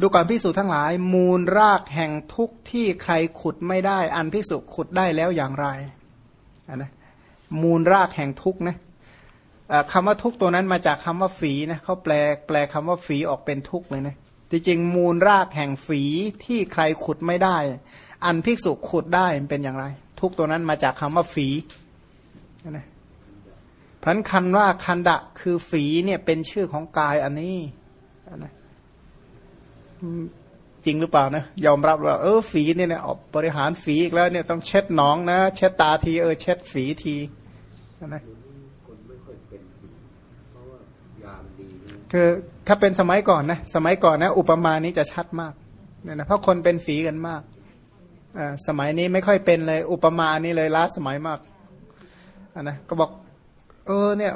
ดูก่อนพิสูจทั้งหลาย มูลรากแห่งทุกข์ที่ใครขุดไม่ได้ อันพิสุขุดได้แล้วอย่างไรนะมูลรากแห่งทุกข์นะคำว่าทุกข์ตัวนั้นมาจากคำว่าฝีนะเขาแปลแปลคำว่าฝีออกเป็นทุกข์เลยนะจริงๆมูลรากแห่งฝีที่ใครขุดไม่ได้ อันภิกษุขุดได้มันเป็นอย่างไร ทุกตัวนั้นมาจากคำว่าฝีนะพันคันว่าคันดะคือฝีเนี่ยเป็นชื่อของกายอันนี้นะ จริงหรือเปล่านะยอมรับว่าเออฝีเนี่ยเนี่ยบริหารฝีอีกแล้วเนี่ยต้องเช็ดหนองนะ เช็ดตาทีเออเช็ดฝีทีนะคือถ้าเป็นสมัยก่อนนะสมัยก่อนนะ อุปมานี้จะชัดมากเนี่ยนะเพราะคนเป็นฝีกันมากอ่าสมัยนี้ไม่ค่อยเป็นเลย อุปมานี้เลยล้าสมัยมากอ่านะก็บอก เออเนี่ย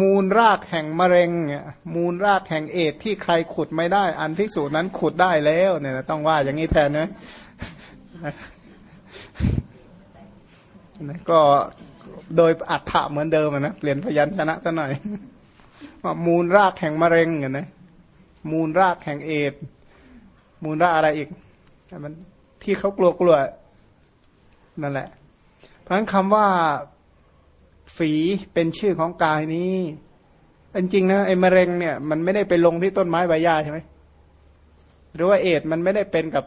มูลรากแห่งมะเร็งเนี่ยมูลรากแห่งเอดที่ใครขุดไม่ได้ อันภิกษุนั้นขุดได้แล้วเนี่ยต้องว่าอย่างนี้แทนนะก็โดยอัฏฐะเหมือนเดิมนะเปลี่ยนพยัญชนะซะหน่อยมูลรากแห่งมะเร็งเนี่ยนะมูลรากแห่งเอดมูลรากอะไรอีกมันที่เขากลัวกลัวนั่นแหละเพราะฉะนั้นคำว่า ฝีเป็นชื่อของกายนี้อันจริงนะไอ้มะเร็งเนี่ยมันไม่ได้ไปลงที่ต้นไม้ใบหญ้าใช่ไหมหรือว่าเอดมันไม่ได้เป็นกับ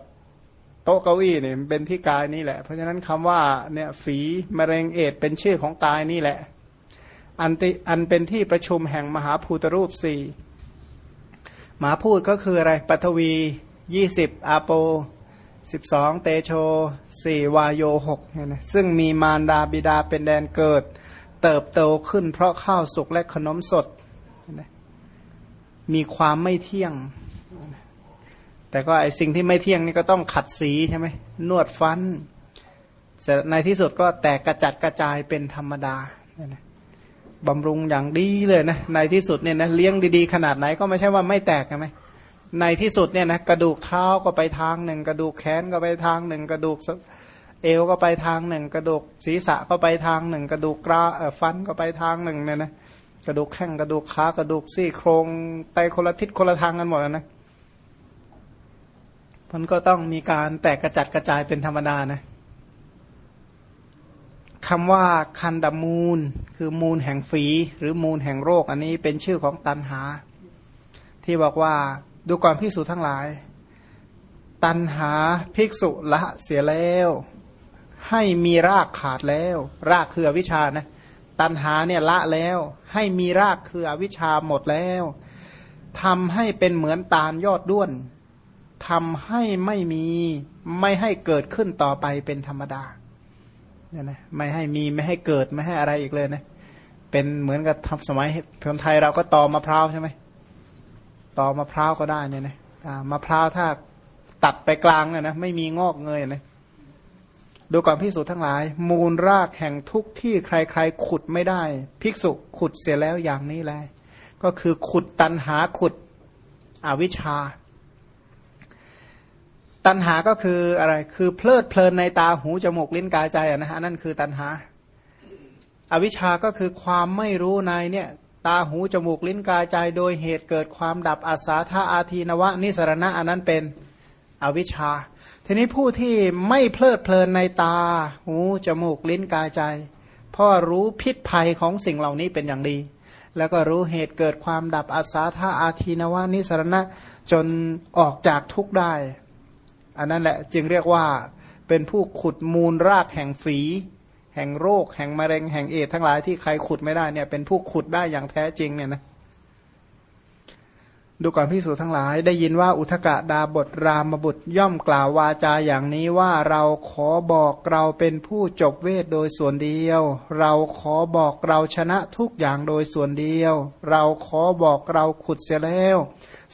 โต๊ะเก้าอี้เนี่ยมันเป็นที่กายนี่แหละ เพราะฉะนั้นคำว่าเนี่ยฝีมะเร็งเอดเป็นชื่อของกายนี่แหละ อันติอันเป็นที่ประชุมแห่งมหาภูตรูปสี่มหาพูดก็คืออะไรปัทวียี่สิบอาโปสิบสองเตโชสี่วายโยหกเนี่ยซึ่งมีมารดาบิดาเป็นแดนเกิด เติบโตขึ้น เพราะข้าวสุกและขนมสด มีความไม่เที่ยง แต่ก็ไอสิ่งที่ไม่เที่ยงนี่ก็ต้องขัดสีใช่ไหมนวดฟันในที่สุดก็แตกกระจัดกระจายเป็นธรรมดาบำรุงอย่างดีเลยนะ ในที่สุดเนี่ยนะเลี้ยงดีๆ ขนาดไหนก็ไม่ใช่ว่าไม่แตกใช่ไหมในที่สุดเนี่ยนะกระดูกเท้าก็ไปทางหนึ่ง กระดูกแขนก็ไปทางหนึ่ง กระดูก เอวก็ไปทางหนึ่ง กระดูกศีรษะก็ไปทางหนึ่ง กระดูกกราฟันก็ไปทางหนึ่งเนี่ยนะกระดูกแข้งกระดูกขากระดูกซี่โครงไปคนละทิศคนละทางกันหมดแล้วนะมันก็ต้องมีการแตกกระจัดกระจายเป็นธรรมดานะคำว่าคันดมูล คือมูลแห่งฝีหรือมูลแห่งโรค อันนี้เป็นชื่อของตันหา ที่บอกว่าดูก่อนพิสูจทั้งหลาย ตันหาภิกษุละเสียแล้ว ให้มีรากขาดแล้ว รากคืออวิชานะ ตันหาเนี่ยละแล้ว ให้มีรากคืออวิชาหมดแล้วทำให้เป็นเหมือนตาลยอดด้วนทำให้ไม่มีไม่ให้เกิดขึ้นต่อไปเป็นธรรมดาเนี่ยนะไม่ให้มีไม่ให้เกิดไม่ให้อะไรอีกเลยนะ เป็นเหมือนกับทสมัยคนไทยเราก็ตอมะพร้าวใช่ไหมตอมะพร้าวก็ได้เนี่ยนะมะพร้าวถ้าตัดไปกลางเนี่ยนะไม่มีงอกเงยนะ ดูก่อนพิสูจทั้งหลาย มูลรากแห่งทุกที่ใครๆ ขุดไม่ได้ ภิกษุขุดเสียแล้วอย่างนี้แหละก็คือขุดตันหาขุดอวิชชา ตันหาก็คืออะไรคือเพลิดเพลินในตาหูจมูกลิ้นกายใจนะฮะนั่นคือตันหา อวิชชาก็คือความไม่รู้ในเนี่ย ตาหูจมูกลิ้นกายใจ โดยเหตุเกิดความดับอาสาธาอาทีนวะนิสรณะอันนั้นเป็นอวิชชา ทีนี้ผู้ที่ไม่เพลิดเพลินในตา หู จมูก ลิ้น กายใจ พ่อรู้พิษภัยของสิ่งเหล่านี้เป็นอย่างดี แล้วก็รู้เหตุเกิดความดับอาสาธาอาทีนวานิสรณะจนออกจากทุกข์ได้ อันนั้นแหละจึงเรียกว่าเป็นผู้ขุดมูลรากแห่งฝี แห่งโรค แห่งมะเร็ง แห่งเอดทั้งหลายที่ใครขุดไม่ได้เนี่ยเป็นผู้ขุดได้อย่างแท้จริงเนี่ยนะ ดูก่อนพิสูจทั้งหลายได้ยินว่าอุทกะดาบทรามบุตรย่อมกล่าววาจาอย่างนี้ว่าเราขอบอกเราเป็นผู้จบเวทโดยส่วนเดียว เราขอบอกเราชนะทุกอย่างโดยส่วนเดียว เราขอบอกเราขุดเสียแล้ว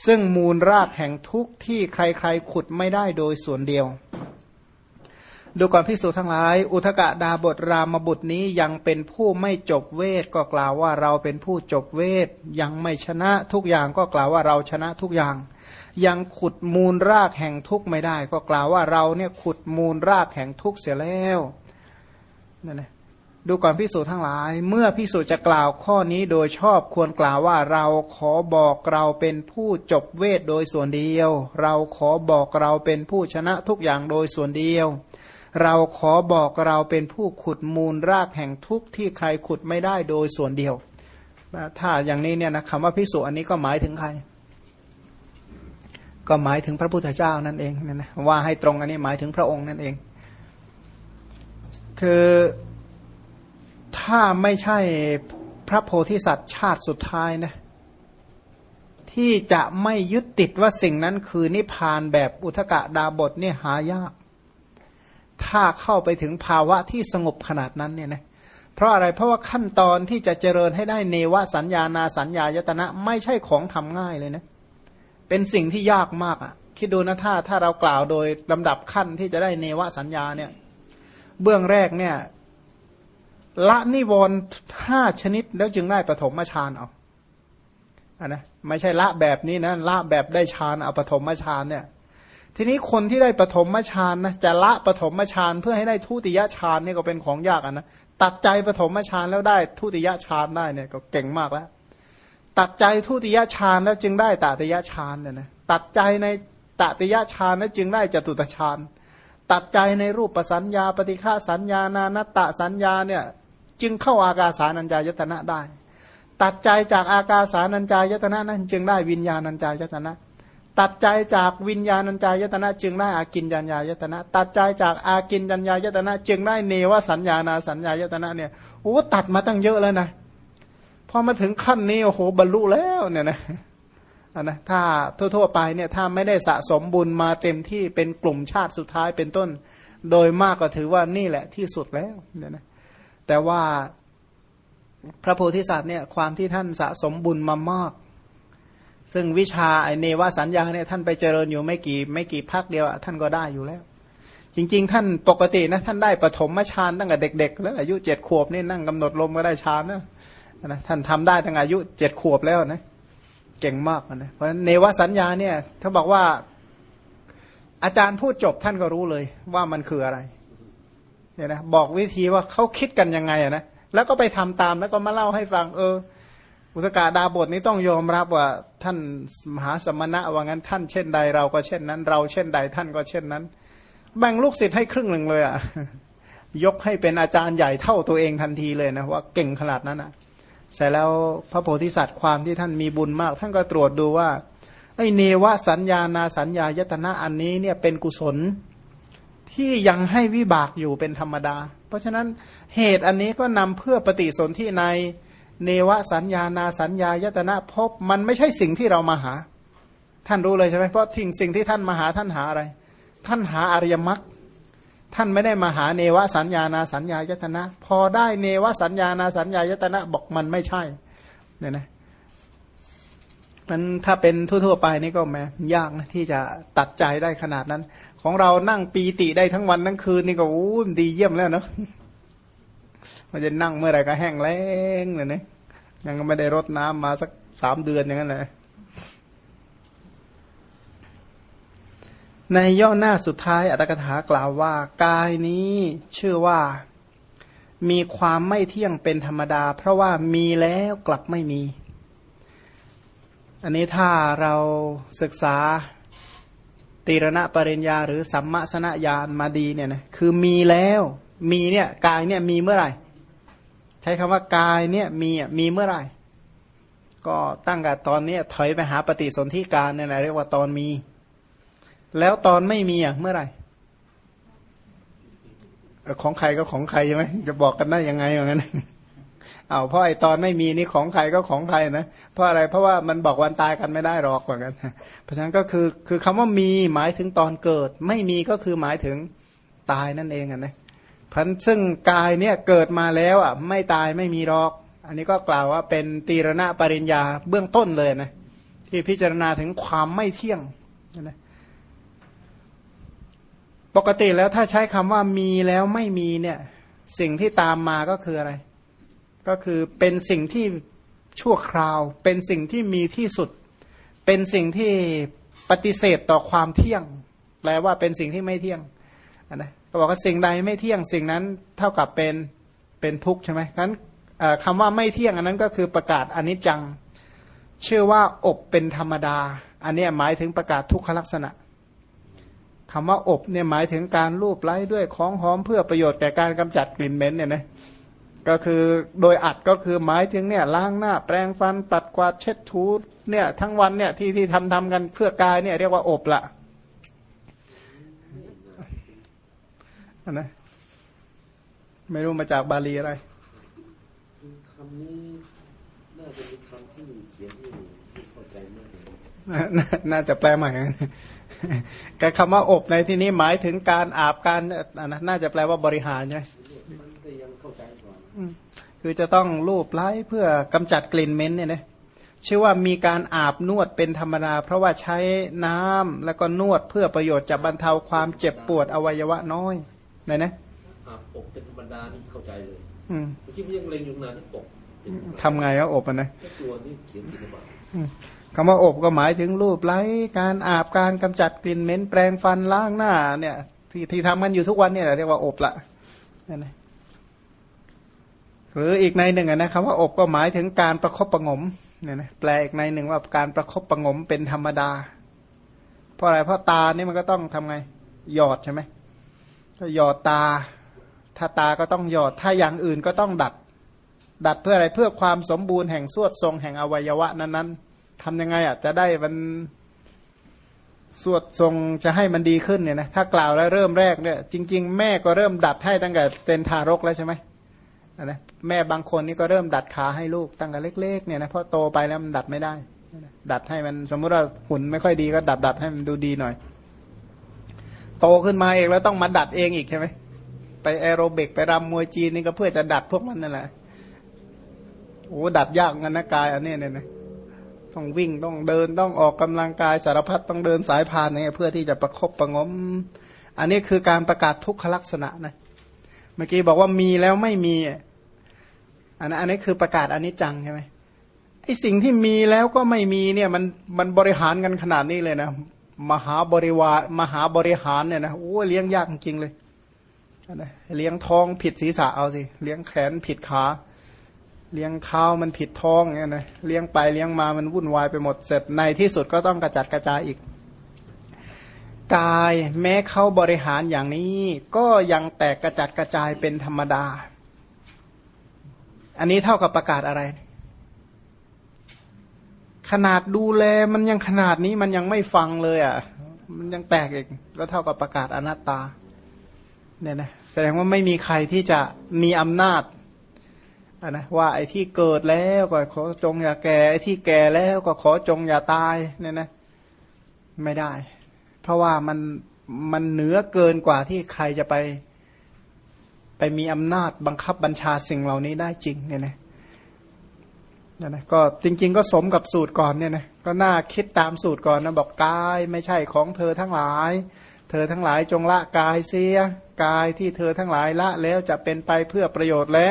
ซึ่งมูลรากแห่งทุกที่ใครๆขุดไม่ได้โดยส่วนเดียว ดูก่อนพิสูจทั้งหลาย อุทกะดาบทรามบุตรนี้ยังเป็นผู้ไม่จบเวทก็กล่าวว่าเราเป็นผู้จบเวท ยังไม่ชนะทุกอย่างก็กล่าวว่าเราชนะทุกอย่าง ยังขุดมูลรากแห่งทุกไม่ได้ ก็กล่าวว่าเราเนี่ยขุดมูลรากแห่งทุกเสียแล้วนั่นแหละดูก่อนพิสูจน์ทั้งหลาย เมื่อพิสูจน์จะกล่าวข้อนี้โดยชอบควรกล่าวว่าเราขอบอกเราเป็นผู้จบเวทโดยส่วนเดียว เราขอบอกเราเป็นผู้ชนะทุกอย่างโดยส่วนเดียว เราขอบอกเราเป็นผู้ขุดมูลรากแห่งทุกที่ใครขุดไม่ได้โดยส่วนเดียว ถ้าอย่างนี้เนี่ยนะคำว่าพิสูจน์อันนี้ก็หมายถึงใคร ก็หมายถึงพระพุทธเจ้านั่นเองนะว่าให้ตรงอันนี้หมายถึงพระองค์นั่นเอง คือถ้าไม่ใช่พระโพธิสัตว์ชาติสุดท้ายนะที่จะไม่ยึดติดว่าสิ่งนั้นคือนิพพานแบบอุทกะดาบทเนี่ยหายาก ถ้าเข้าไปถึงภาวะที่สงบขนาดนั้นเนี่ยนะเพราะอะไรเพราะว่าขั้นตอนที่จะเจริญให้ได้เนวสัญญานาสัญญายตนะไม่ใช่ของทำง่ายเลยนะเป็นสิ่งที่ยากมากอะ่ะคิดดูนะถ้าถ้าเรากล่าวโดยลำดับขั้นที่จะได้เนวสัญญาเนี่ยเบื้องแรกเนี่ยละนิวรณ์ห้าชนิดแล้วจึงได้ปฐมฌานเอาอันนะไม่ใช่ละแบบนี้นะละแบบได้ฌานเอาปฐมฌานเนี่ย ทีนี้คนที่ได้ปฐมฌานนะจะละปฐมฌานเพื่อให้ได้ทุติยฌานนี่ก็เป็นของยากอะนะตัดใจปฐมฌานแล้วได้ทุติยฌานได้เนี่ยก็เก่งมากแล้ว ตัดใจทุติยฌานแล้วจึงได้ตติยฌานเนี่ยนะตัดใจในตติยฌานแล้วจึงได้จตุตฌานตัดใจในรูปปสัญญา ปฏิฆาสัญญานานัตตสัญญาเนี่ยจึงเข้าอากาสานัญจายตนะได้ ตัดใจจากอากาสานัญจายตนะนั้นจึงได้วิญญาณัญจายตนะ ตัดใจจากวิญญาณัญจายตนะจึงได้อากินยัญญายตนะ ตัดใจจากอากินยัญญายตนะ จึงได้เนวสัญญานาสัญญายตนะเนี่ยโอ้ตัดมาตั้งเยอะแล้วนะพอมาถึงขั้นนี้โอ้โหบรรลุแล้วเนี่ยนะอันนะถ้าทั่วๆไปเนี่ยถ้าไม่ได้สะสมบุญมาเต็มที่เป็นกลุ่มชาติสุดท้ายเป็นต้น โดยมากก็ถือว่านี่แหละที่สุดแล้วเนี่ยนะแต่ว่าพระโพธิสัตว์เนี่ยความที่ท่านสะสมบุญมามาก ซึ่งวิชาไอเนวสัญญาเนี่ยท่านไปเจริญอยู่ไม่กี่ไม่กี่พักเดียวท่านก็ได้อยู่แล้ว จริง ๆ ท่านปกตินะท่านได้ปฐมฌานตั้งแต่เด็ก ๆ แล้ว อายุเจ็ดขวบนี่นั่งกำหนดลมก็ได้ฌานนะนะท่านทำได้ตั้งอายุเจ็ดขวบแล้วนะเก่งมากนะเพราะเนวสัญญาเนี่ยถ้าบอกว่าอาจารย์พูดจบท่านก็รู้เลยว่ามันคืออะไรเนี่ยนะบอกวิธีว่าเขาคิดกันยังไงอะนะแล้วก็ไปทำตามแล้วก็มาเล่าให้ฟัง เออ อุตกาดาบทนี้ต้องยอมรับว่าท่านมหาสมณะว่างั้นท่านเช่นใดเราก็เช่นนั้น เราเช่นใดท่านก็เช่นนั้น แบ่งลูกศิษย์ให้ครึ่งหนึ่งเลยอะยกให้เป็นอาจารย์ใหญ่เท่าตัวเองทันทีเลยนะว่าเก่งขนาดนั้นอะเสร็จแล้วพระโพธิสัตว์ความที่ท่านมีบุญมาก ท่านก็ตรวจดูว่าไอเนวสัญญานาสัญญายตนะอันนี้เนี่ยเป็นกุศลที่ยังให้วิบากอยู่เป็นธรรมดา เพราะฉะนั้นเหตุอันนี้ก็นำเพื่อปฏิสนธิใน เนวสัญญานาสัญญายตนะพบมันไม่ใช่สิ่งที่เรามาหา ท่านรู้เลยใช่ไหมเพราะทิ้งสิ่งที่ท่านมาหาท่านหาอะไร ท่านหาอริยมรรคท่านไม่ได้มาหาเนวสัญญานาสัญญายตนะ พอได้เนวสัญญานาสัญญายตนะบอกมันไม่ใช่เนี่ยนะมันถ้าเป็นทั่วๆไปนี่ก็แม้ยากนะที่จะตัดใจได้ขนาดนั้น ของเรานั่งปีติได้ทั้งวันทั้งคืนนี่ก็อู้ดีเยี่ยมแล้วเนาะ มันจะนั่งเมื่อไหร่ก็แห้งแล้งเลยนี่ยังไม่ได้รดน้ำมาสักสามเดือนอย่างนั้นเลยในย่อหน้าสุดท้ายอัตถกถากล่าวว่ากายนี้ชื่อว่ามีความไม่เที่ยงเป็นธรรมดา เพราะว่ามีแล้วกลับไม่มี อันนี้ถ้าเราศึกษาตีรณะปริญญาหรือสัมมาสนญาณมาดีเนี่ยนะคือมีแล้วมีเนี่ยกายเนี่ยมีเมื่อไหร่ ช้คำว่ากายเนี่ยมีอะมีเมื่อไหร่ ก็ตั้งแต่ตอนนี้ถอยไปหาปฏิสนธิการเนี่ยนะเรียกว่าตอนมี แล้วตอนไม่มีอะเมื่อไหร่ ของใครก็ของใครใช่ไหมจะบอกกันได้ยังไงอย่างนั้นเอาเพราะไอตอนไม่มีนี่ของใครก็ของใครนะเพราะอะไรเพราะว่ามันบอกวันตายกันไม่ได้หรอกเหมือนกันเพราะฉะนั้นก็คือคือคำว่ามีหมายถึงตอนเกิด ไม่มีก็คือหมายถึงตายนั่นเองอะนะ พันซึ่งกายเนี่ยเกิดมาแล้วอะไม่ตายไม่มีรอก อันนี้ก็กล่าวว่าเป็นตีรณะปริญญาเบื้องต้นเลยนะที่พิจารณาถึงความไม่เที่ยงนะปกติแล้วถ้าใช้คำว่ามีแล้วไม่มีเนี่ย สิ่งที่ตามมาก็คืออะไร ก็คือเป็นสิ่งที่ชั่วคราว เป็นสิ่งที่มีที่สุด เป็นสิ่งที่ปฏิเสธต่อความเที่ยง แปลว่าเป็นสิ่งที่ไม่เที่ยงนะ ก็บอกว่าสิ่งใดไม่เที่ยงสิ่งนั้นเท่ากับเป็นเป็นทุกข์ใช่ไหมงั้นคำว่าไม่เที่ยงอันนั้นก็คือประกาศอนิจจัง ชื่อว่าอบเป็นธรรมดา อันนี้หมายถึงประกาศทุกขลักษณะคำว่าอบเนี่ยหมายถึงการรูปไล้ด้วยของหอมเพื่อประโยชน์แก่การกำจัดกลิ่นเหม็นเนี่ยนะก็คือโดยอัดก็คือหมายถึงเนี่ยล้างหน้าแปรงฟันปัดกวาดเช็ดถูเนี่ยทั้งวันเนี่ยที่ที่ทำทำกันเพื่อกายเนี่ยเรียกว่าอบละ นะไม่รู้มาจากบาลีอะไรคำนี้น่าจะเป็นคำที่เขียนที่เข้าใจมากเลยน่าจะแปลใหม่การคำว่าอบในที่นี้หมายถึงการอาบการนะน่าจะแปลว่าบริหารใช่ไหมคือจะต้องรูปไล้เพื่อกำจัดกลิ่นเหม็นเนี่ยนะชื่อว่ามีการอาบนวดเป็นธรรมดา เพราะว่าใช้น้ำแล้วก็นวดเพื่อประโยชน์จะบรรเทาความเจ็บปวดอวัยวะน้อย ไหนนะอาบอบเป็นธรรมดานี่เข้าใจเลยอืมที่ยังเล็งอยู่นานที่อบทำไงอะอบอะนะตัวนี้เขียนติดบาคำว่าอบก็หมายถึงรูปไล้การอาบการกำจัดกลิ่นเหม็นแปรงฟันล้างหน้า เนี่ย ที่ที่ทำกันอยู่ทุกวันเนี่ยเรียกว่าอบละนั่นนะหรืออีกในหนึ่งนะคำว่าอบก็หมายถึงการประครบประงมเนี่ยนะแปลอีกในหนึ่งว่าการประครบประงมเป็นธรรมดา เพราะอะไรเพราะตาเนี่ยมันก็ต้องทำไงหยอดใช่ไหม ก็หยอดตา ถ้าตาก็ต้องหยอด ถ้าอย่างอื่นก็ต้องดัด ดัดเพื่ออะไรเพื่อความสมบูรณ์แห่งสวดทรงแห่งอวัยวะนั้นๆทำยังไงอะจะได้มันสวดทรงจะให้มันดีขึ้นเนี่ยนะถ้ากล่าวแล้วเริ่มแรกเนี่ยจริง ๆ แม่ก็เริ่มดัดให้ตั้งแต่เป็นทารกแล้วใช่ไหมนะแม่บางคนนี่ก็เริ่มดัดขาให้ลูกตั้งแต่เล็ก ๆ เนี่ยนะเพราะโตไปแล้วมันดัดไม่ได้ ดัดให้มันสมมุติว่าหุ่นไม่ค่อยดีก็ดัดดัดให้มันดูดีหน่อย ตขึ้นมาเองแล้วต้องมาดัดเองอีกใช่ไหมไปแอโรบิกไปรำมวยจีนนี่ก็เพื่อจะดัดพวกมันนั่นแหละโอ้ดัดยากงันนะกายอันนี้เนี่ยนะต้องวิ่งต้องเดินต้องออกกำลังกายสารพัดต้องเดินสายพานเนี่ยเพื่อที่จะประคบประงม อันนี้คือการประกาศทุกขลักษณะนะเมื่อกี้บอกว่ามีแล้วไม่มีอันนั้นอันนี้คือประกาศอันนี้จังใช่ไหมไอสิ่งที่มีแล้วก็ไม่มีเนี่ยมันมันบริหารกันขนาดนี้เลยนะ มหาบริวารมหาบริหารเนี่ยนะโอ้เลี้ยงยากจริงเลยนะเลี้ยงท้องผิดศีรษะเอาสิเลี้ยงแขนผิดขาเลี้ยงเท้ามันผิดท้องเนี่ยนะเลี้ยงไปเลี้ยงมามันวุ่นวายไปหมดเสร็จในที่สุดก็ต้องกระจัดกระจายอีก กายแม้เขาบริหารอย่างนี้ ก็ยังแตกกระจัดกระจายเป็นธรรมดา อันนี้เท่ากับประกาศอะไร ขนาดดูแลมันยังขนาดนี้มันยังไม่ฟังเลยอะ มันยังแตกอีกก็เท่ากับประกาศอนัตตาเนี่ยนะแสดงว่าไม่มีใครที่จะมีอำนาจนนะว่าไอ้ที่เกิดแล้วก็ขอจงอย่าแก่ไอ้ที่แก่แล้วก็ขอจงอย่าตายเนี่ยนะไม่ได้ เพราะว่ามันมันเหนือเกินกว่าที่ใครจะไป ไปมีอำนาจบังคับบัญชาสิ่งเหล่านี้ได้จริงเนี่ยนะ เนี่ยนะก็จริง ๆ ก็สมกับสูตรก่อนเนี่ยนะก็น่าคิดตามสูตรก่อนนะบอกกายไม่ใช่ของเธอทั้งหลาย เธอทั้งหลายจงละกายเสียกายที่เธอทั้งหลายละแล้วจะเป็นไปเพื่อประโยชน์และ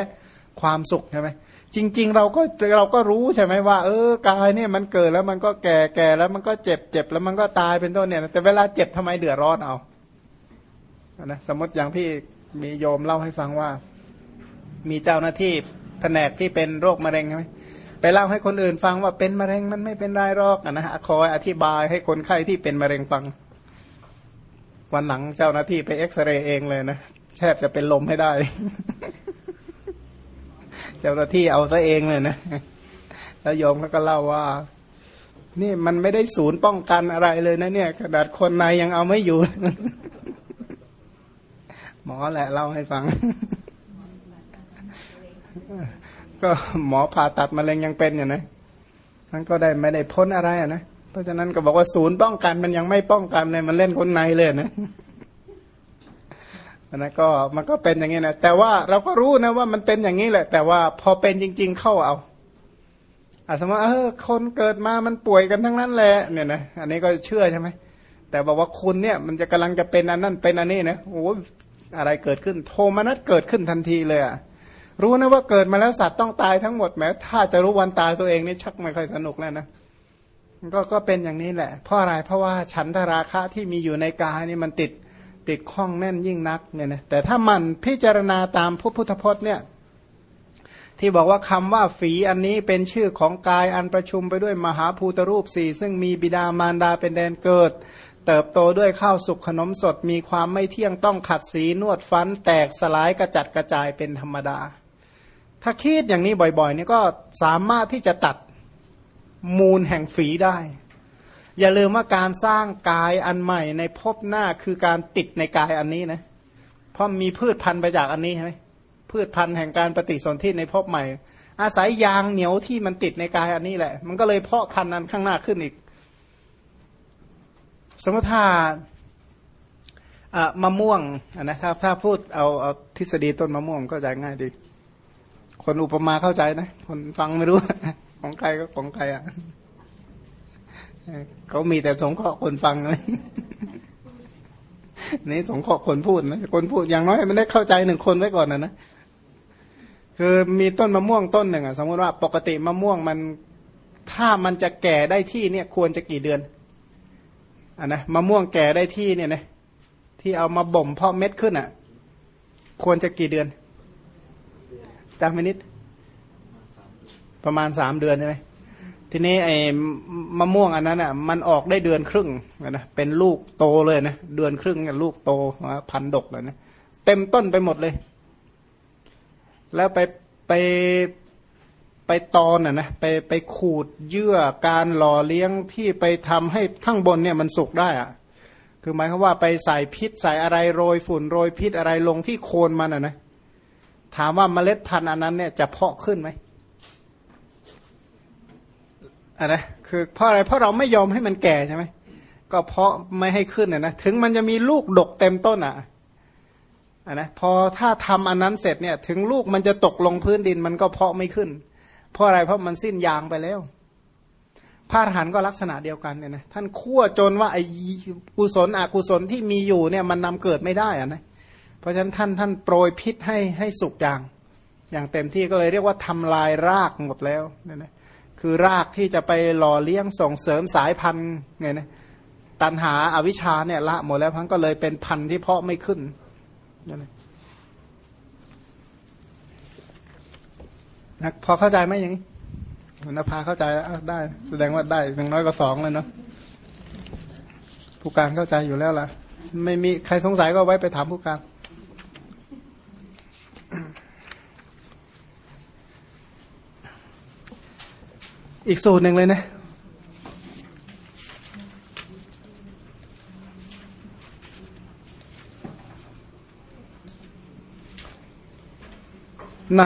ความสุขใช่ไหมจริง ๆ เราก็เราก็รู้ใช่ไหมว่า เออกายเนี่ยมันเกิดแล้วมันก็แก่แก่แล้วมันก็เจ็บเจ็บแล้วมันก็ตายเป็นต้นเนี่ย แต่เวลาเจ็บทำไมเดือดร้อนเอานะสมมติอย่างที่มีโยมเล่าให้ฟังว่า มีเจ้าหน้าที่แผนกที่เป็นโรคมะเร็งใช่ไหม ไปเล่าให้คนอื่นฟังว่าเป็นมะเร็งมันไม่เป็นไรหรอกนะฮะคอยอธิบายให้คนไข้ที่เป็นมะเร็งฟัง วันหลังเจ้าหน้าที่ไปเอ็กซเรย์เองเลยนะแทบจะเป็นลมให้ได้ เจ้าหน้าที่เอาซะเองเลยนะแล้วโยมเขาก็เล่าว่า นี่มันไม่ได้ศูนย์ป้องกันอะไรเลยนะเนี่ยขนาดคนในยังเอาไม่อยู่ หมอแหละเล่าให้ฟัง ก็หมอผ่าตัดมะเร็งยังเป็นอยู่นะมันก็ได้ไม่ได้พ้นอะไรอะนะเพราะฉะนั้นก็บอกว่าศูนย์ป้องกันมันยังไม่ป้องกันเลยมันเล่นคนในเลยนะนะก็มันก็เป็นอย่างนี้นะแต่ว่าเราก็รู้นะว่ามันเป็นอย่างนี้แหละ แต่ว่าพอเป็นจริง ๆ เข้าเอาอาสมมติเออคนเกิดมามันป่วยกันทั้งนั้นแหละเนี่ยนะอันนี้ก็เชื่อใช่ไหมแต่บอกว่าคุณเนี่ย มันจะกำลังจะเป็นอันนั้นเป็นอันนี้นะโอ้อะไรเกิดขึ้น โทมนัสเกิดขึ้นทันทีเลยอะ รู้นะว่าเกิดมาแล้วสัตว์ต้องตายทั้งหมดแม้ ถ้าจะรู้วันตายตัวเองนี่ชักไม่ค่อยสนุกแล้วนะก็ก็เป็นอย่างนี้แหละ เพราะอะไรเพราะว่าฉันทราคะที่มีอยู่ในกายนี่มันติดติดข้องแน่นยิ่งนักเนี่ยนะแต่ถ้ามันพิจารณาตามพุทธพจน์เนี่ยที่บอกว่าคำว่าฝีอันนี้เป็นชื่อของกายอันประชุมไปด้วยมหาภูตรูปสี่ซึ่งมีบิดามารดาเป็นแดนเกิด เติบโตด้วยข้าวสุกขนมสดมีความไม่เที่ยงต้องขัดสีนวดฟันแตกสลายกระจัดกระจายเป็นธรรมดา ถ้าคิดอย่างนี้บ่อยๆนี่ก็สามารถที่จะตัดมูลแห่งฝีได้ อย่าลืมว่าการสร้างกายอันใหม่ในภพหน้าคือการติดในกายอันนี้นะ เพราะมีพืชพันธุ์ไปจากอันนี้ใช่ไหมพืชพันธุ์แห่งการปฏิสนธิในภพใหม่ อาศัยยางเหนียวที่มันติดในกายอันนี้แหละ มันก็เลยเพาะพันธุ์นั้นข้างหน้าขึ้นอีก สมมติถ้ามะม่วงนะถ้าถ้าพูดเอาเอาทฤษฎีต้นมะม่วงก็จะง่ายดี คนอุปมาเข้าใจนะ คนฟังไม่รู้ ของใครก็ของใครอะเขามีแต่สงเคราะห์คนฟังเลยนี่สงเคราะห์คนพูดนะคนพูดอย่างน้อยมันได้เข้าใจหนึ่งคนไว้ก่อนนะนะคือมีต้นมะม่วงต้นหนึ่งอะสมมติว่าปกติมะม่วงมันถ้ามันจะแก่ได้ที่เนี่ย ควรจะกี่เดือนอะนะมะม่วงแก่ได้ที่เนี่ยนะที่เอามาบ่มเพาะเม็ดขึ้นอะ ควรจะกี่เดือน จำไม่นิดประมาณสามเดือนใช่ไหมทีนี้ไอ้มะม่วงอันนั้นอะมันออกได้เดือนครึ่งนะเป็นลูกโตเลยนะเดือนครึ่งลูกโตพันดกเลยนะเต็มต้นไปหมดเลย แล้วไปไปไปตอนอะนะไปไปขูดเยื่อการหล่อเลี้ยงที่ไปทำให้ข้างบนเนี่ยมันสุกได้อะคือหมายความว่าไปใส่พิษใส่อะไรโรยฝุ่นโรยพิษอะไรลงที่โคนมันอะนะ ถามว่าเมล็ดพันธุ์อันนั้นเนี่ยจะเพาะขึ้นไหมอะไรคือเพราะอะไรเพราะเราไม่ยอมให้มันแก่ใช่ไหมก็เพราะไม่ให้ขึ้นนะถึงมันจะมีลูกดกเต็มต้นอะอะนะพอถ้าทำอันนั้นเสร็จเนี่ย ถึงลูกมันจะตกลงพื้นดินมันก็เพาะไม่ขึ้น เพราะอะไรเพราะมันสิ้นยางไปแล้วพระอรหันต์ก็ลักษณะเดียวกันเนี่ยนะท่านคั่วจนว่าไอ้กุศลอกุศลที่มีอยู่เนี่ยมันนำเกิดไม่ได้อะนะ เพราะฉะนั้นท่านท่านโปรยพิษให้ให้สุกอย่าง อย่างเต็มที่ก็เลยเรียกว่าทำลายรากหมดแล้วเนี่ยนะคือรากที่จะไปหล่อเลี้ยงส่งเสริมสายพันธุ์ไงนะตันหาอาวิชชาเนี่ยละหมดแล้วพันก็เลยเป็นพันธุ์ที่เพาะไม่ขึ้นนะนะพอเข้าใจไหมอย่างนี้นภาเข้าใจแล้วได้ แสดงว่าได้อย่างน้อยก็สองเลยเนาะผู้การเข้าใจอยู่แล้วล่ะ ไม่มีใครสงสัยก็ไว้ไปถามผู้การ อีกสูตรหนึ่งเลยนะ ใน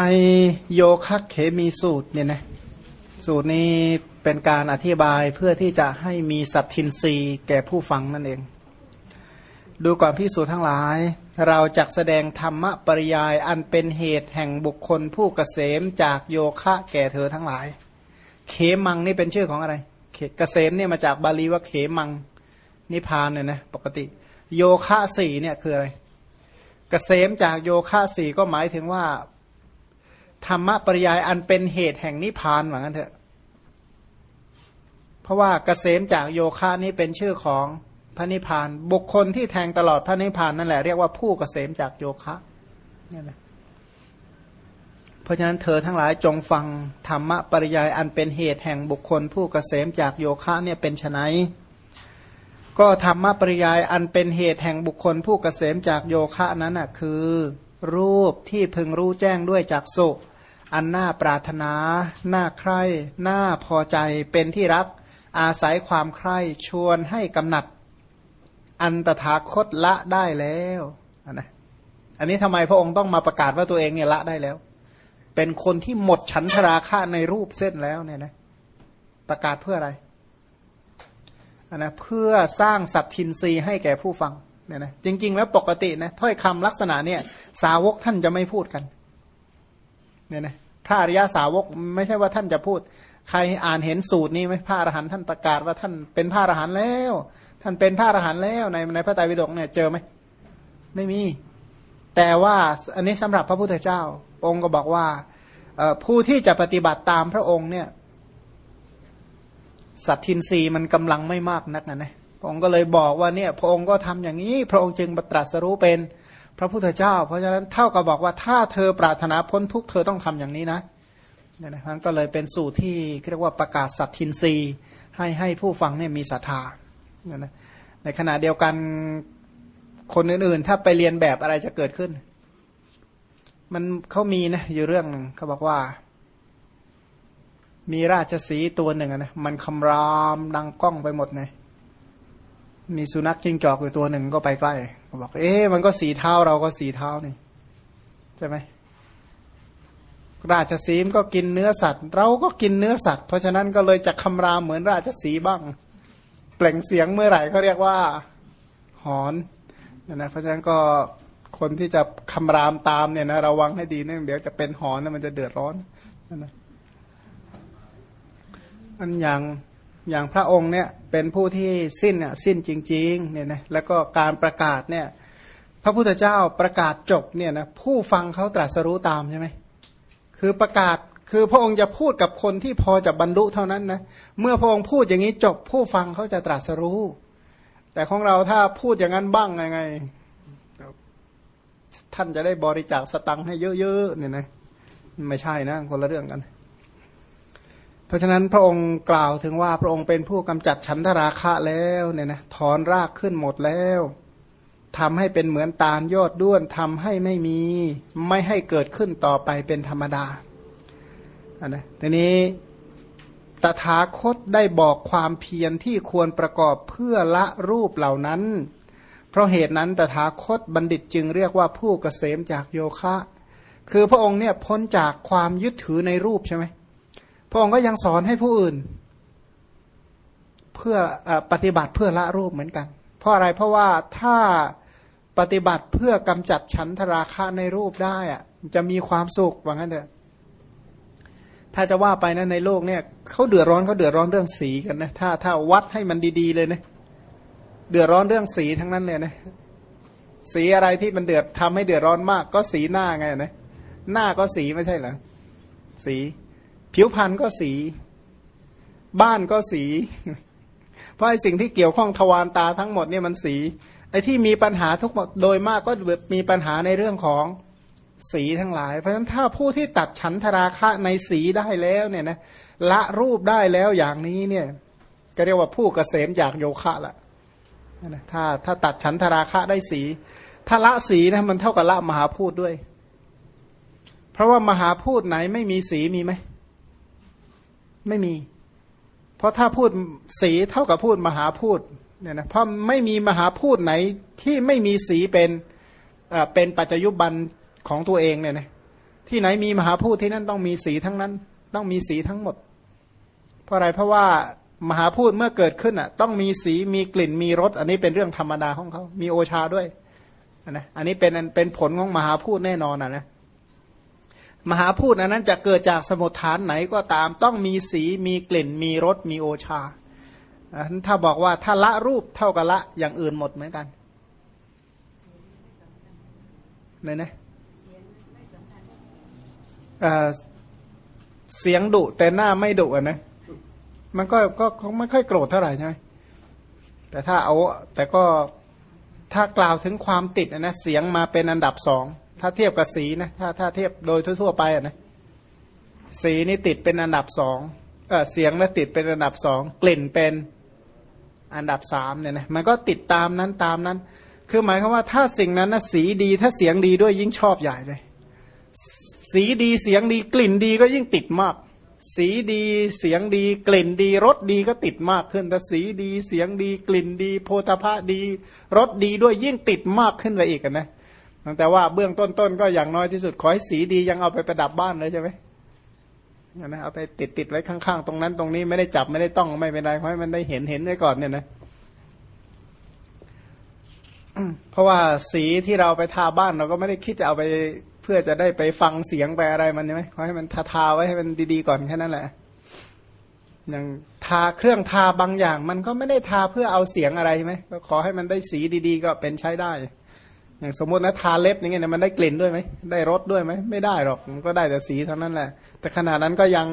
โยคะเขมีสูตรเนี่ยนะสูตรนี้เป็นการอธิบายเพื่อที่จะให้มีสัตทินรีแก่ผู้ฟังนั่นเอง ดูก่อนพิสูจทั้งหลาย เราจะแสดงธรรมปริยายอันเป็นเหตุแห่งบุคคลผู้เกษมจากโยคะแก่เธอทั้งหลาย เขมังนี่เป็นชื่อของอะไรเกษมเนี่ยมาจากบาลีว่าเขมังนิพานเนี่ยนะปกติ โยคะสี่เนี่ยคืออะไรเกษมจากโยคะสี่ก็หมายถึงว่า ธรรมะปริยายอันเป็นเหตุแห่งนิพานเหมือนกันเถอะ เพราะว่าเกษมจากโยคะนี้เป็นชื่อของ พระนิพาน บุคคลที่แทงตลอดพระนิพานนั่นแหละเรียกว่าผู้เกษมจากโยคะนี่แหละเพราะฉะนั้นเธอทั้งหลายจงฟังธรรมะปริยายอันเป็นเหตุแห่งบุคคล ผู้เกษมจากโยคะเนี่ยเป็นไนก็ธรรมะปริยายอันเป็นเหตุแห่งบุคคล ผู้เกษมจากโยคะนั้นน่ะคือ รูปที่พึงรู้แจ้งด้วยจากสุอันน่าปรารถนาน่าใคร่น่าพอใจเป็นที่รักอาศัยความใคร่ชวนให้กำหนัด อันตถาคตละได้แล้วนะอันนี้ทำไมพระองค์ต้องมาประกาศว่าตัวเองเนี่ยละได้แล้ว เป็นคนที่หมดฉันทราคะในรูปเส้นแล้วเนี่ยนะประกาศเพื่ออะไรนะเพื่อสร้างสัตทินรีให้แก่ผู้ฟังเนี่ยนะจริง ๆ แล้วปกตินะถ้อยคำลักษณะเนี่ย สาวกท่านจะไม่พูดกันเนี่ยนะพระอริยาสาวกไม่ใช่ว่าท่านจะพูด ใครอ่านเห็นสูตรนี้ไหมพระอรหันต์ท่านประกาศว่าท่านเป็นพระอรหันต์แล้ว ท่านเป็นพระอรหันต์แล้วในในพระไตรปิฎกเนี่ยเจอไหมไม่มี แต่ว่าอันนี้สำหรับพระพุทธเจ้า องค์ก็บอกว่าผู้ที่จะปฏิบัติตามพระองค์เนี่ยสัตทินรีมันกำลังไม่มากนักนะนะพระองค์ก็เลยบอกว่าเนี่ยพระองค์ก็ทำอย่างนี้ พระองค์จึงตรัสรู้เป็นพระพุทธเจ้า เพราะฉะนั้นเท่ากับบอกว่าถ้าเธอปรารถนาพ้นทุกเธอต้องทำอย่างนี้นะเนี่ยนะครับก็เลยเป็นสูตรที่เรียกว่าประกาศสัตทินรีให้ให้ผู้ฟังเนี่ยมีศรัทธา เนี่ยนะในขณะเดียวกันคนอื่นๆ ถ้าไปเรียนแบบอะไรจะเกิดขึ้น มันเขามีนะอยู่เรื่องหนึ่งเขาบอกว่า มีราชสีตัวหนึ่งนะมันคำรามดังกล้องไปหมดเลยมีสุนัขจิ้งจอกอยู่ตัวหนึ่งก็ไปใกล้ก็บอก เอ๊ะมันก็สีเท้าเราก็สีเท้านี่ใช่ไหมราชสีมก็กินเนื้อสัตว์ เราก็กินเนื้อสัตว์ เพราะฉะนั้นก็เลยจะคำรามเหมือนราชสีบ้าง เปล่งเสียงเมื่อไหร่เขาเรียกว่าหอนนะเพราะฉะนั้นก็คนที่จะคำรามตามเนี่ยนะระวังให้ดีเนื่องเดี๋ยวจะเป็นหอนนะมันจะเดือดร้อนนะอันอย่างอย่างพระองค์เนี่ยเป็นผู้ที่สิ้นเนี่ยสิ้นจริงๆเนี่ยนะแล้วก็การประกาศเนี่ยพระพุทธเจ้าประกาศจบเนี่ยนะผู้ฟังเขาตรัสรู้ตามใช่ไหมคือประกาศ คือพระองค์จะพูดกับคนที่พอจะบรรลุเท่านั้นนะ เมื่อพระองค์พูดอย่างนี้จบผู้ฟังเขาจะตรัสรู้ แต่ของเราถ้าพูดอย่างนั้นบ้างไงไง ท่านจะได้บริจาคสตังค์ให้เยอะๆเนี่ยนะไม่ใช่นะคนละเรื่องกัน เพราะฉะนั้นพระองค์กล่าวถึงว่าพระองค์เป็นผู้กำจัดฉันทราคะแล้วเนี่ยนะถอนรากขึ้นหมดแล้วทำให้เป็นเหมือนตาลยอดด้วนทำให้ไม่มี ไม่ให้เกิดขึ้นต่อไปเป็นธรรมดา นนะทีนี้ตถาคตได้บอกความเพียรที่ควรประกอบเพื่อละรูปเหล่านั้น เพราะเหตุนั้นตถาคตบัณฑิตจึงเรียกว่าผู้เกษมจากโยคะ คือพระองค์เนี่ยพ้นจากความยึดถือในรูปใช่ไหมพระองค์ก็ยังสอนให้ผู้อื่น เพื่ออปฏิบัติเพื่อละรูปเหมือนกัน เพราะอะไรเพราะว่าถ้าปฏิบัติเพื่อกำจัดฉันทราคะในรูปได้อะจะมีความสุขว่างั้นเถอะ ถ้าจะว่าไปนะในโลกเนี่ยเขาเดือดร้อนเขาเดือดร้อนเรื่องสีกันนะถ้าถ้าวัดให้มันดีๆเลยนะเดือดร้อนเรื่องสีทั้งนั้นเลยนะสีอะไรที่มันเดือดทำให้เดือดร้อนมาก ก็สีหน้าไงนะหน้าก็สีไม่ใช่เหรอสี ผิวพรรณก็สี บ้านก็สี เพราะไอ้สิ่งที่เกี่ยวข้องทวารตาทั้งหมดเนี่ยมันสีไอ้ที่มีปัญหาทุกโดยมากก็มีปัญหาในเรื่องของ สีทั้งหลาย เพราะฉะนั้นถ้าผู้ที่ตัดฉันทราคะในสีได้แล้วเนี่ยนะละรูปได้แล้วอย่างนี้เนี่ยก็เรียกว่าผู้เกษมจากโยคะละนะถ้าถ้าตัดฉันทราคะได้สี ถ้าละสีนะมันเท่ากับละมหาพูดด้วย เพราะว่ามหาพูดไหนไม่มีสีมีไหมไม่มี เพราะถ้าพูดสีเท่ากับพูดมหาพูดเนี่ยนะเพราะไม่มีมหาพูดไหนที่ไม่มีสีเป็นเป็นปัจจยุบัน ของตัวเองเนี่ยนะที่ไหนมีมหาพูดที่นั่นต้องมีสีทั้งนั้น ต้องมีสีทั้งหมด เพราะอะไรเพราะว่ามหาพูดเมื่อเกิดขึ้นอะ ต้องมีสีมีกลิ่นมีรสอันนี้เป็นเรื่องธรรมดาของเขา มีโอชาด้วยนะอันนี้เป็นเป็นผลของมหาพูดแน่นอนอะนะมหาพูดอันนั้นจะเกิดจากสมุทฐานไหนก็ตาม ต้องมีสีมีกลิ่น มีรสมีโอชาถ้าบอกว่าถ้าละรูปเท่ากับละอย่างอื่นหมดเหมือนกันเลยนะ เสียงดุแต่หน้าไม่ดุอะนะมันก็ก็ไม่ค่อยโกรธเท่าไหร่ใช่ไหมแต่ถ้าเอา แต่ก็ถ้ากล่าวถึงความติดนะเสียงมาเป็นอันดับสองถ้าเทียบกับสีนะถ้าถ้าเทียบโดยทั่วๆไปอะนะสีนี่ติดเป็นอันดับสองเออเสียงแล้วติดเป็นอันดับสองกลิ่นเป็นอันดับสามเนี่ยนะมันก็ติดตามนั้นตามนั้น คือหมายความว่าถ้าสิ่งนั้นนะสีดีถ้าเสียงดีด้วยยิ่งชอบใหญ่เลย สีดีเสียงดีกลิ่นดีก็ยิ่งติดมาก สีดีเสียงดีกลิ่นดีรสดีก็ติดมากขึ้นแต่สีดีเสียงดีกลิ่นดี โพธาภะดีรสดีด้วยยิ่งติดมากขึ้นไปอีกนะแต่ว่าเบื้องต้นๆก็อย่างน้อยที่สุดขอให้สีดียังเอาไปประดับบ้านเลยใช่ไหมนะเอาไปติดติดไว้ข้างๆ ตรงนั้นตรงนี้ไม่ได้จับไม่ได้ต้องไม่เป็นไรขอให้มันได้เห็นเห็นไว้ก่อนเนี่ยนะเพราะว่าสีที่เราไปทาบ้านเราก็ไม่ได้คิดจะเอาไป พื่อจะได้ไปฟังเสียงไปอะไรมันใช่ไหมขอให้มันทาทาไว้ให้มันดีๆก่อนแค่นั้นแหละอย่างทาเครื่องทาบางอย่าง มันก็ไม่ได้ทาเพื่อเอาเสียงอะไรใช่ไหมก็ขอให้มันได้สีดีๆ ก็เป็นใช้ได้ อย่างสมมตินะทาเล็บอย่างเงี้ยมันได้กลิ่นด้วยไหมได้รสด้วยไหมไม่ได้หรอกมันก็ได้แต่สีเท่านั้นแหละ แต่ขนาดนั้นก็ยัง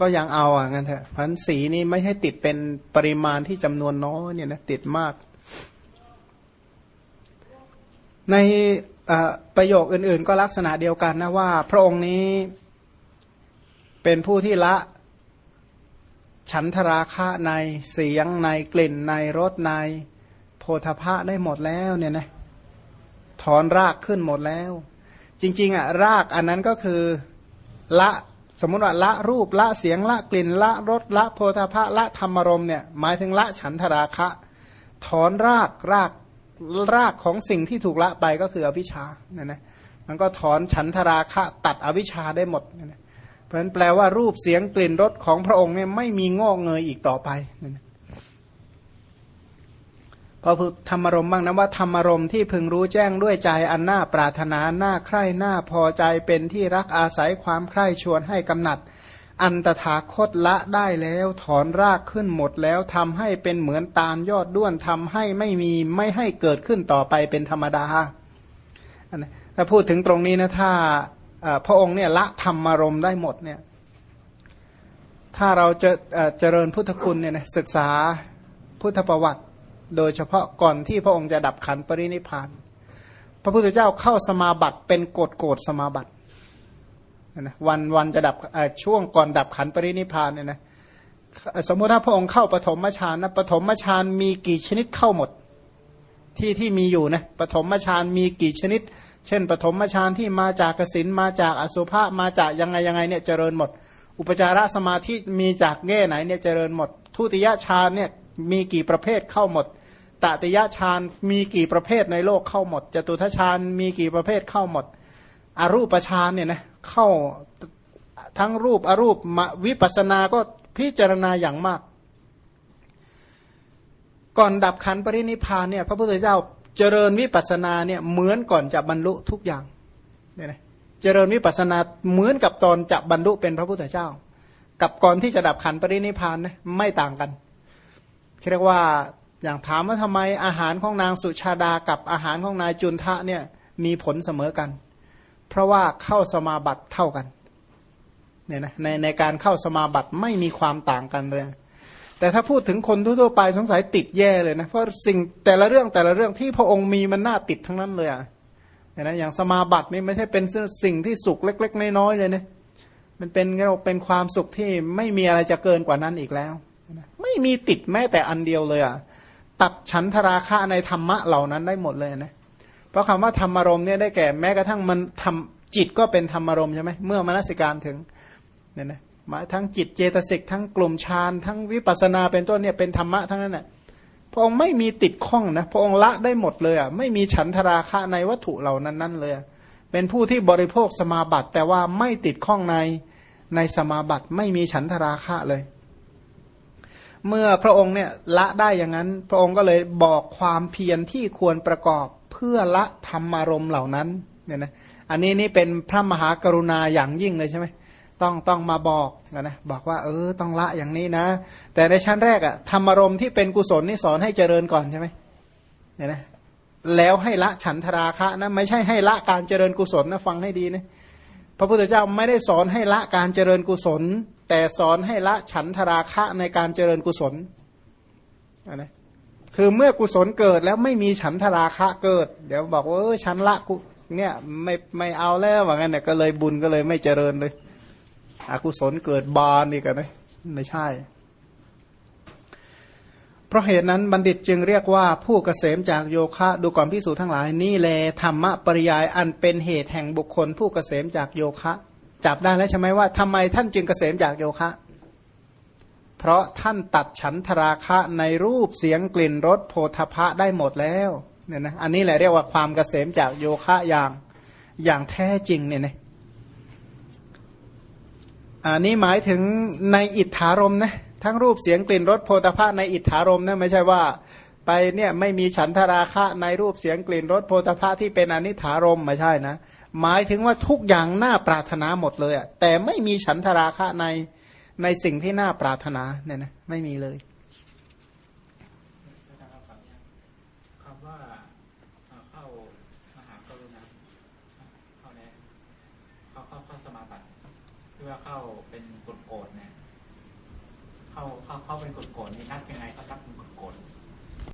ก็ยังเอาอะงั้นเถอะเพราะสีนี้ไม่ให้ติดเป็นปริมาณที่จำนวนน้อยเนี่ยนะติดมาก ใน ประโยคอื่น ๆ ก็ลักษณะเดียวกันนะว่า พระองค์นี้เป็นผู้ที่ละฉันทราคะในเสียงในกลิ่นในรสในโพธพะได้หมดแล้วเนี่ยนะถอนรากขึ้นหมดแล้ว จริง ๆอะรากอันนั้นก็คือละสมมติว่าละรูปละเสียงละกลิ่นละรสละโพธพะละธรรมรมเนี่ยหมายถึงละฉันทราคะ ถอนรากราก รากของสิ่งที่ถูกละไปก็คืออวิชชาเนี่ยนะมันก็ถอนฉันทราคะตัดอวิชชาได้หมดเนี่ยนะเพราะฉะนั้นแปลว่ารูปเสียงกลิ่นรสของพระองค์เนี่ยไม่มีงอกเงยอีกต่อไปเนี่ยนะพอธรรมรมบ้างนะว่าธรรมรมที่พึงรู้แจ้งด้วยใจอันน่าปรารถนาน่าใคร่น่าพอใจเป็นที่รักอาศัยความใคร่ชวนให้กำหนัด อันตถาคตละได้แล้วถอนรากขึ้นหมดแล้วทำให้เป็นเหมือนตาลยอดด้วนทำให้ไม่มีไม่ให้เกิดขึ้นต่อไปเป็นธรรมดาถ้าพูดถึงตรงนี้นะถ้าพระองค์เนี่ยละธรรมารมได้หมดเนี่ย ถ้าเราจะเจริญพุทธคุณเนี่ยนะศึกษาพุทธประวัติ โดยเฉพาะก่อนที่พระองค์จะดับขันปรินิพาน พระพุทธเจ้าเข้าสมาบัติเป็นโกดโกดสมาบัติ นะวันวันจะดับช่วงก่อนดับขันปรินิพานเนี่ยนะสมมุติถ้าพระองค์เข้าปฐมฌานนะปฐมฌานมีกี่ชนิดเข้าหมด ที่ที่มีอยู่นะปฐมฌานมีกี่ชนิด เช่น ปฐมฌานที่มาจากกสินมาจากอสุภะมาจากยังไงยังไงเนี่ยเจริญหมด อุปจารสมาธิมีจากแง่ไหนเนี่ยเจริญหมด ทุติยฌานเนี่ยมีกี่ประเภทเข้าหมดตติยฌานมีกี่ประเภทในโลกเข้าหมดจตุทัชฌานมีกี่ประเภทเข้าหมด อรูปฌานเนี่ยนะเข้าทั้งรูปอรูปวิปัสสนาก็พิจารณาอย่างมาก ก่อนดับขันปรินิพานเนี่ยพระพุทธเจ้าเจริญวิปัสสนาเนี่ยเหมือนก่อนจะบรรลุทุกอย่างเนี่ยนะเจริญวิปัสสนาเหมือนกับตอนจะบรรลุเป็นพระพุทธเจ้า กับก่อนที่จะดับขันปรินิพานนะไม่ต่างกันเรียกว่าอย่างถามว่าทำไมอาหารของนางสุชาดากับอาหารของนายจุนทะเนี่ยมีผลเสมอกัน เพราะว่าเข้าสมาบัติเท่ากันเนี่ยนะในในการเข้าสมาบัติไม่มีความต่างกันเลย แต่ถ้าพูดถึงคนทั่วไปสงสัยติดแย่เลยนะเพราะสิ่งแต่ละเรื่องแต่ละเรื่องที่พระองค์มีมันน่าติดทั้งนั้นเลยอะเนะอย่างสมาบัตินี่ไม่ใช่เป็นสิ่งที่สุขเล็ก ๆ น้อยๆเลยนะมันเป็นเราเป็นความสุขที่ไม่มีอะไรจะเกินกว่านั้นอีกแล้วไม่มีติดแม้แต่อันเดียวเลยอะตัดฉันทราคะในธรรมะเหล่านั้นได้หมดเลยนะ เพราะคำว่าธรรมารมณ์เนี่ยได้แก่แม้กระทั่งมันทำจิตก็เป็นธรรมารมณ์ใช่ไหมเมื่อมนสิการถึงเนี่ยนะมาทั้งจิตเจตสิกทั้งกลุ่มฌานทั้งวิปัสนาเป็นต้นเนี่ยเป็นธรรมะทั้งนั้นแหละพระองค์ไม่มีติดข้องนะพระองค์ละได้หมดเลยอะไม่มีฉันทราคะในวัตถุเหล่านั้นนั้นเลย เป็นผู้ที่บริโภคสมาบัติ แต่ว่าไม่ติดข้องในในสมาบัติไม่มีฉันทราคะเลย เมื่อพระองค์เนี่ยละได้อย่างนั้น พระองค์ก็เลยบอกความเพียรที่ควรประกอบ พื่อละธรรมารมเหล่านั้นเนี่ยนะอันนี้นี่เป็นพระมหากรุณาอย่างยิ่งเลยใช่ไหมต้องต้องมาบอกนะบอกว่าเออต้องละอย่างนี้นะ แต่ในชั้นแรกอะธรรมารมที่เป็นกุศลนี่สอนให้เจริญก่อนใช่ไหมเนี่ยนะแล้วให้ละฉันทราคะนะไม่ใช่ให้ละการเจริญกุศลนะฟังให้ดีนะพระพุทธเจ้าไม่ได้สอนให้ละการเจริญกุศล แต่สอนให้ละฉันทราคะในการเจริญกุศลนะ คือเมื่อกุศลเกิดแล้วไม่มีฉันทราคะเกิด เดี๋ยวบอกว่าเออฉันละกุเนี่ยไม่ไม่เอาแล้วว่างั้นเนี่ยก็เลยบุญก็เลยไม่เจริญเลยอกุศลเกิดบานนี่กันนะไม่ใช่ เพราะเหตุนั้นบัณฑิตจึงเรียกว่าผู้เกษมจากโยคะ ดูก่อนพิสูจทั้งหลายนี่แลธรรมะปริยายอันเป็นเหตุแห่งบุคคล ผู้เกษมจากโยคะ จับได้แล้วใช่ไหมว่าทำไมท่านจึงเกษมจากโยคะ เพราะท่านตัดฉันทราคะในรูปเสียงกลิ่นรสโพธพะได้หมดแล้วเนี่ยนะอันนี้แหละเรียกว่าความเกษมจากโยคะอย่างอย่างแท้จริงเนี่ยนะอันนี้หมายถึงในอิทธารมนะทั้งรูปเสียงกลิ่นรสโพธพะในอิทธารมนะไม่ใช่ว่าไปเนี่ยไม่มีฉันทราคะในรูปเสียงกลิ่นรสโพธพะที่เป็นอนิถารมไม่ใช่นะหมายถึงว่าทุกอย่างน่าปรารถนาหมดเลยอะแต่ไม่มีฉันทราคะใน ในสิ่งที่น่าปรารถนาเนี่ยนะไม่มีเลยคำว่าเข้ามหากรุณาเข้าเนี้ยเข้าเข้าเข้าสมาบัติที่ว่าเข้าเป็นกฎโกรธเนี่ยเข้าเข้าเข้าเป็นกฎโกรธนี่นับยังไง